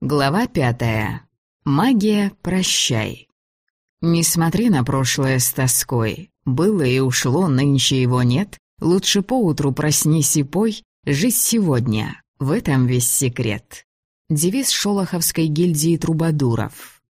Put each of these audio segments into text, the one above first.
Глава пятая. Магия, прощай. Не смотри на прошлое с тоской. Было и ушло, нынче его нет. Лучше поутру проснись и пой. Жить сегодня. В этом весь секрет. Девиз Шолоховской гильдии трубадуров.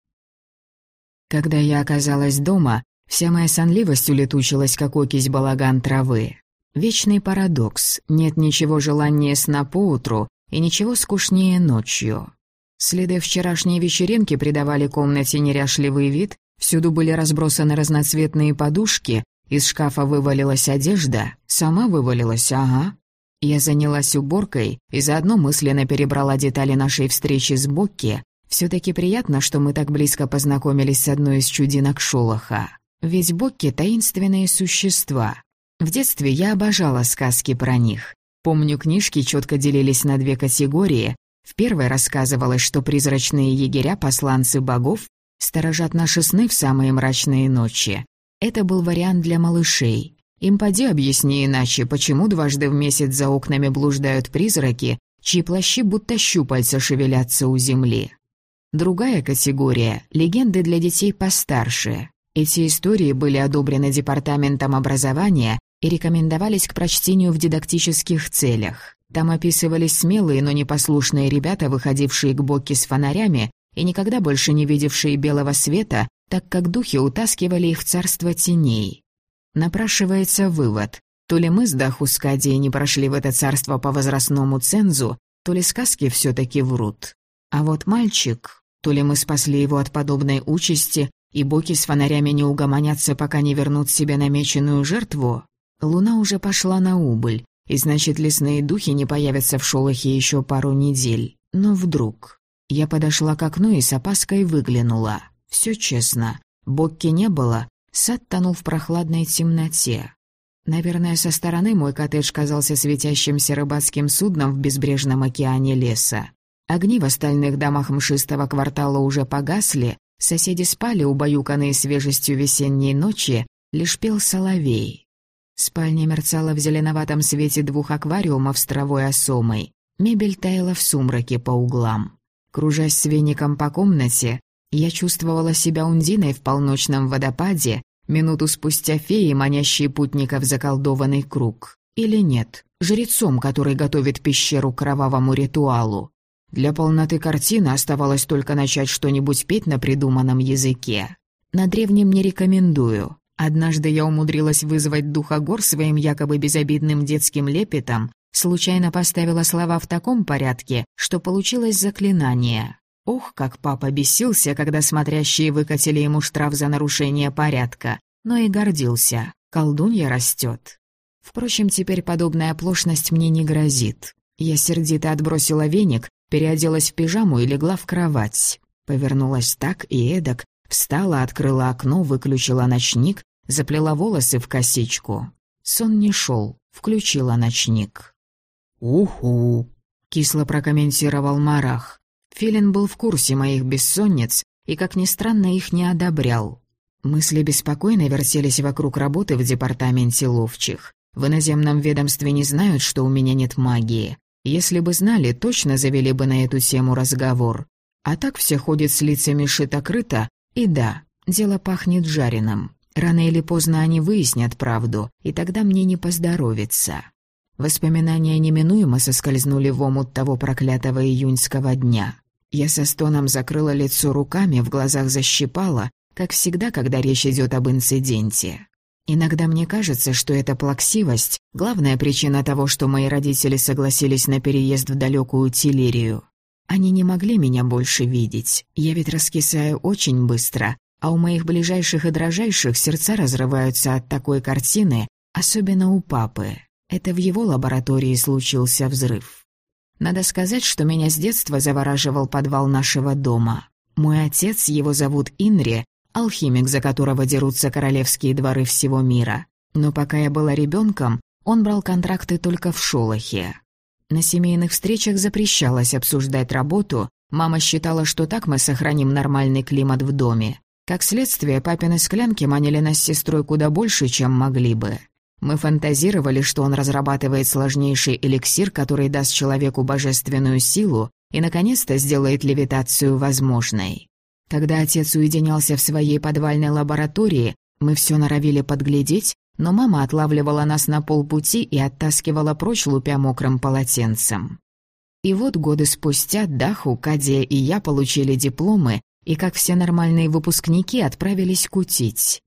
Когда я оказалась дома, вся моя сонливость улетучилась, как окись балаган травы. Вечный парадокс. Нет ничего желания сна поутру и ничего скучнее ночью. Следы вчерашней вечеринки придавали комнате неряшливый вид, всюду были разбросаны разноцветные подушки, из шкафа вывалилась одежда, сама вывалилась, ага. Я занялась уборкой и заодно мысленно перебрала детали нашей встречи с Бокки. все таки приятно, что мы так близко познакомились с одной из чудинок Шолоха. Ведь Бокки — таинственные существа. В детстве я обожала сказки про них. Помню, книжки четко делились на две категории в первой рассказывалось, что призрачные егеря, посланцы богов, сторожат наши сны в самые мрачные ночи. Это был вариант для малышей. Им поди объясни иначе, почему дважды в месяц за окнами блуждают призраки, чьи плащи будто щупальца шевелятся у земли. Другая категория — легенды для детей постарше. Эти истории были одобрены Департаментом образования и рекомендовались к прочтению в дидактических целях. Там описывались смелые, но непослушные ребята, выходившие к Бокке с фонарями и никогда больше не видевшие белого света, так как духи утаскивали их в царство теней. Напрашивается вывод. То ли мы с Дахускадией не прошли в это царство по возрастному цензу, то ли сказки все таки врут. А вот мальчик, то ли мы спасли его от подобной участи, и боки с фонарями не угомонятся, пока не вернут себе намеченную жертву, луна уже пошла на убыль, и значит, лесные духи не появятся в шолохе еще пару недель. Но вдруг... Я подошла к окну и с опаской выглянула. Все честно. Бокки не было, сад тонул в прохладной темноте. Наверное, со стороны мой коттедж казался светящимся рыбацким судном в безбрежном океане леса. Огни в остальных домах мшистого квартала уже погасли, соседи спали, убаюканные свежестью весенней ночи, лишь пел соловей. Спальня мерцала в зеленоватом свете двух аквариумов с травой осомой. Мебель таяла в сумраке по углам. Кружась с веником по комнате, я чувствовала себя ундиной в полночном водопаде, минуту спустя феей, манящей путника в заколдованный круг. Или нет, жрецом, который готовит пещеру к кровавому ритуалу. Для полноты картины оставалось только начать что-нибудь петь на придуманном языке. На древнем не рекомендую. Однажды я умудрилась вызвать духа гор своим якобы безобидным детским лепетом, случайно поставила слова в таком порядке, что получилось заклинание. Ох, как папа бесился, когда смотрящие выкатили ему штраф за нарушение порядка, но и гордился. Колдунья растет. Впрочем, теперь подобная оплошность мне не грозит. Я сердито отбросила веник, переоделась в пижаму и легла в кровать. Повернулась так и эдак, встала, открыла окно, выключила ночник, заплела волосы в косичку. Сон не шел, включила ночник. «Уху!» — кисло прокомментировал Марах. Филин был в курсе моих бессонниц и, как ни странно, их не одобрял. Мысли беспокойно вертелись вокруг работы в департаменте ловчих. В иноземном ведомстве не знают, что у меня нет магии. Если бы знали, точно завели бы на эту тему разговор. А так все ходят с лицами шито-крыто, и да, дело пахнет жареным. Рано или поздно они выяснят правду, и тогда мне не поздоровится. Воспоминания неминуемо соскользнули в омут того проклятого июньского дня. Я со стоном закрыла лицо руками, в глазах защипала, как всегда, когда речь идет об инциденте. Иногда мне кажется, что эта плаксивость — главная причина того, что мои родители согласились на переезд в далекую Тилерию. Они не могли меня больше видеть. Я ведь раскисаю очень быстро, а у моих ближайших и дрожайших сердца разрываются от такой картины, особенно у папы. Это в его лаборатории случился взрыв. Надо сказать, что меня с детства завораживал подвал нашего дома. Мой отец, его зовут Инри, алхимик, за которого дерутся королевские дворы всего мира. Но пока я была ребенком, он брал контракты только в Шолохе. На семейных встречах запрещалось обсуждать работу, мама считала, что так мы сохраним нормальный климат в доме. Как следствие, папины склянки манили нас с сестрой куда больше, чем могли бы. Мы фантазировали, что он разрабатывает сложнейший эликсир, который даст человеку божественную силу, и, наконец-то, сделает левитацию возможной. Когда отец уединялся в своей подвальной лаборатории, мы все норовили подглядеть, но мама отлавливала нас на полпути и оттаскивала прочь, лупя мокрым полотенцем. И вот годы спустя Даху, Кадия и я получили дипломы и, как все нормальные выпускники, отправились кутить.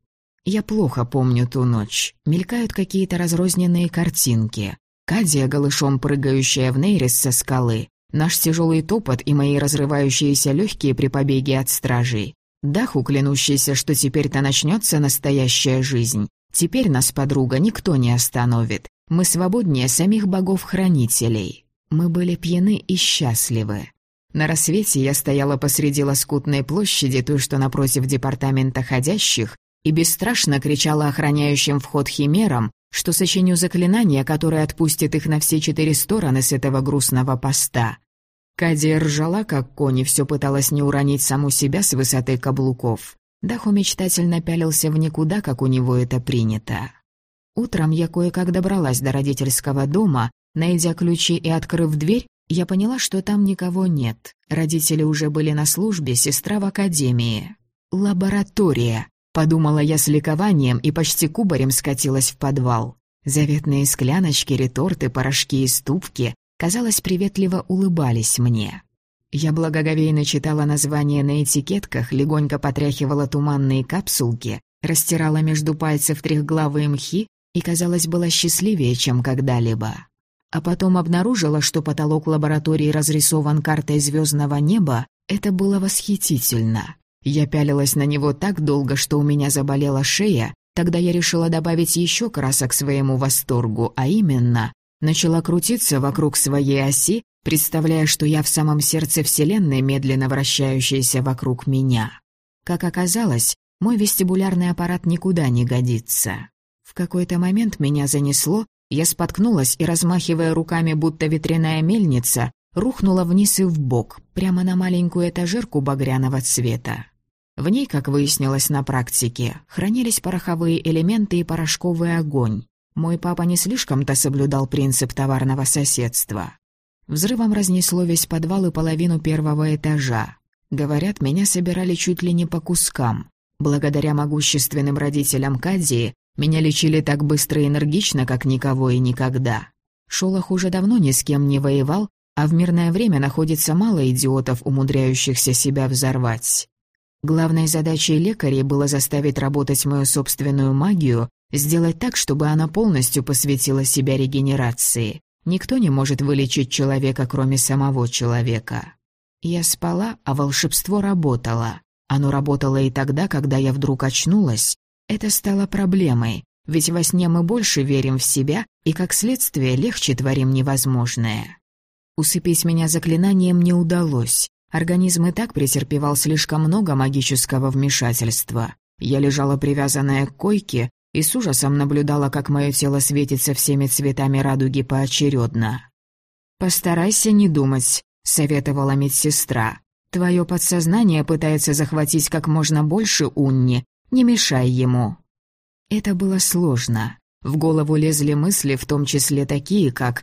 Я плохо помню ту ночь. Мелькают какие-то разрозненные картинки. Кадия, голышом прыгающая в Нейрис со скалы. Наш тяжелый топот и мои разрывающиеся легкие при побеге от стражей. Даху, клянущийся, что теперь-то начнется настоящая жизнь. Теперь нас, подруга, никто не остановит. Мы свободнее самих богов-хранителей. Мы были пьяны и счастливы. На рассвете я стояла посреди лоскутной площади, той, что напротив департамента ходящих, и бесстрашно кричала охраняющим вход химерам, что сочиню заклинание, которое отпустит их на все четыре стороны с этого грустного поста. Кадия ржала, как конь, и все пыталась не уронить саму себя с высоты каблуков. Даху мечтательно пялился в никуда, как у него это принято. Утром я кое-как добралась до родительского дома, найдя ключи и открыв дверь, я поняла, что там никого нет. Родители уже были на службе, сестра в академии. Лаборатория. Подумала я с ликованием и почти кубарем скатилась в подвал. Заветные скляночки, реторты, порошки и ступки, казалось, приветливо улыбались мне. Я благоговейно читала названия на этикетках, легонько потряхивала туманные капсулки, растирала между пальцев трехглавые мхи и, казалось, была счастливее, чем когда-либо. А потом обнаружила, что потолок лаборатории разрисован картой звездного неба. Это было восхитительно. Я пялилась на него так долго, что у меня заболела шея, тогда я решила добавить еще красок своему восторгу, а именно, начала крутиться вокруг своей оси, представляя, что я в самом сердце Вселенной, медленно вращающейся вокруг меня. Как оказалось, мой вестибулярный аппарат никуда не годится. В какой-то момент меня занесло, я споткнулась и, размахивая руками, будто ветряная мельница, рухнула вниз и вбок, прямо на маленькую этажерку багряного цвета. В ней, как выяснилось на практике, хранились пороховые элементы и порошковый огонь. Мой папа не слишком-то соблюдал принцип товарного соседства. Взрывом разнесло весь подвал и половину первого этажа. Говорят, меня собирали чуть ли не по кускам. Благодаря могущественным родителям Кадии, меня лечили так быстро и энергично, как никого и никогда. Шолох уже давно ни с кем не воевал, а в мирное время находится мало идиотов, умудряющихся себя взорвать. Главной задачей лекарей было заставить работать мою собственную магию, сделать так, чтобы она полностью посвятила себя регенерации. Никто не может вылечить человека, кроме самого человека. Я спала, а волшебство работало. Оно работало и тогда, когда я вдруг очнулась. Это стало проблемой, ведь во сне мы больше верим в себя и, как следствие, легче творим невозможное. Усыпить меня заклинанием не удалось. Организм и так претерпевал слишком много магического вмешательства. Я лежала привязанная к койке и с ужасом наблюдала, как мое тело светится всеми цветами радуги поочередно. «Постарайся не думать», — советовала медсестра. «Твое подсознание пытается захватить как можно больше Унни. Не мешай ему». Это было сложно. В голову лезли мысли, в том числе такие, как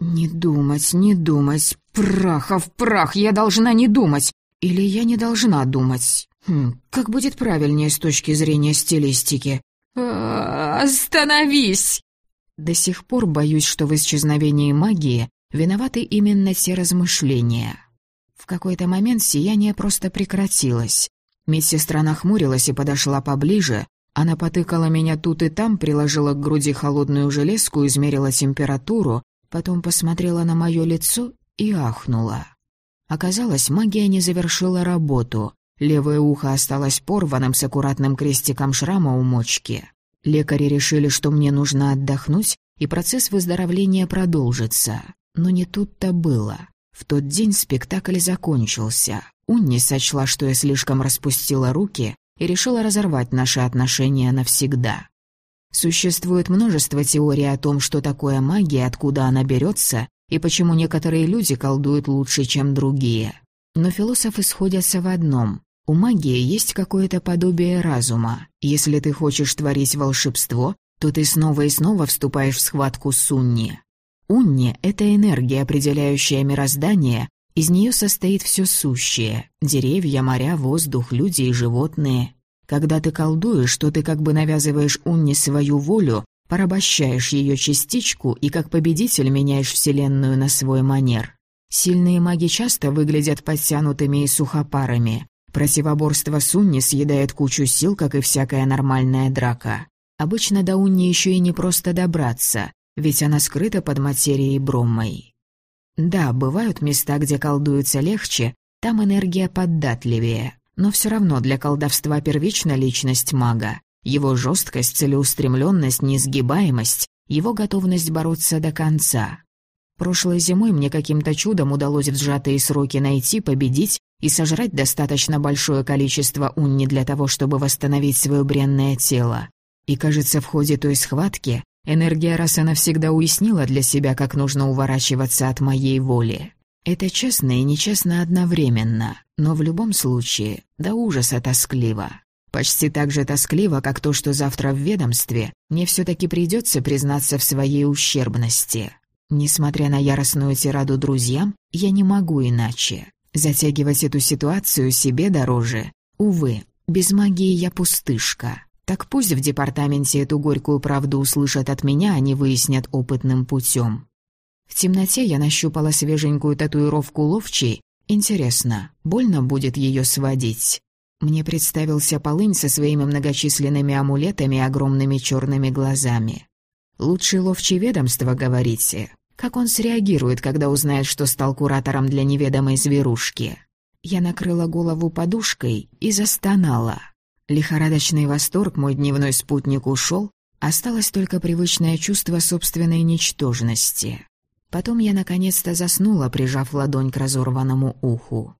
«Не думать, не думать, праха в прах, я должна не думать. Или я не должна думать. Хм, как будет правильнее с точки зрения стилистики? А, остановись!» До сих пор боюсь, что в исчезновении магии виноваты именно те размышления. В какой-то момент сияние просто прекратилось. Медсестра нахмурилась и подошла поближе. Она потыкала меня тут и там, приложила к груди холодную железку, измерила температуру, потом посмотрела на мое лицо и ахнула. Оказалось, магия не завершила работу. Левое ухо осталось порванным с аккуратным крестиком шрама у мочки. Лекари решили, что мне нужно отдохнуть, и процесс выздоровления продолжится. Но не тут-то было. В тот день спектакль закончился. Унни сочла, что я слишком распустила руки и решила разорвать наши отношения навсегда. Существует множество теорий о том, что такое магия, откуда она берется и почему некоторые люди колдуют лучше, чем другие. Но философы сходятся в одном. У магии есть какое-то подобие разума. Если ты хочешь творить волшебство, то ты снова и снова вступаешь в схватку с Унни. Унни — это энергия, определяющая мироздание, Из нее состоит все сущее — деревья, моря, воздух, люди и животные. Когда ты колдуешь, что ты как бы навязываешь Унне свою волю, порабощаешь ее частичку и как победитель меняешь Вселенную на свой манер. Сильные маги часто выглядят подтянутыми и сухопарами. Противоборство с Унни съедает кучу сил, как и всякая нормальная драка. Обычно до Унни еще и не просто добраться, ведь она скрыта под материей Броммой. Да, бывают места, где колдуется легче, там энергия поддатливее, но все равно для колдовства первична личность мага. Его жесткость, целеустремленность, несгибаемость, его готовность бороться до конца. Прошлой зимой мне каким-то чудом удалось в сжатые сроки найти, победить и сожрать достаточно большое количество унни для того, чтобы восстановить свое бренное тело. И, кажется, в ходе той схватки энергия раз и навсегда уяснила для себя, как нужно уворачиваться от моей воли. Это честно и нечестно одновременно, но в любом случае до ужаса тоскливо. Почти так же тоскливо, как то, что завтра в ведомстве мне все-таки придется признаться в своей ущербности. Несмотря на яростную тираду друзьям, я не могу иначе. Затягивать эту ситуацию себе дороже. Увы, без магии я пустышка. Так пусть в департаменте эту горькую правду услышат от меня, а не выяснят опытным путем. В темноте я нащупала свеженькую татуировку ловчей. Интересно, больно будет ее сводить? Мне представился полынь со своими многочисленными амулетами и огромными черными глазами. «Лучший ловчий ведомства, говорите? Как он среагирует, когда узнает, что стал куратором для неведомой зверушки?» Я накрыла голову подушкой и застонала. Лихорадочный восторг мой дневной спутник ушел, осталось только привычное чувство собственной ничтожности. Потом я наконец-то заснула, прижав ладонь к разорванному уху.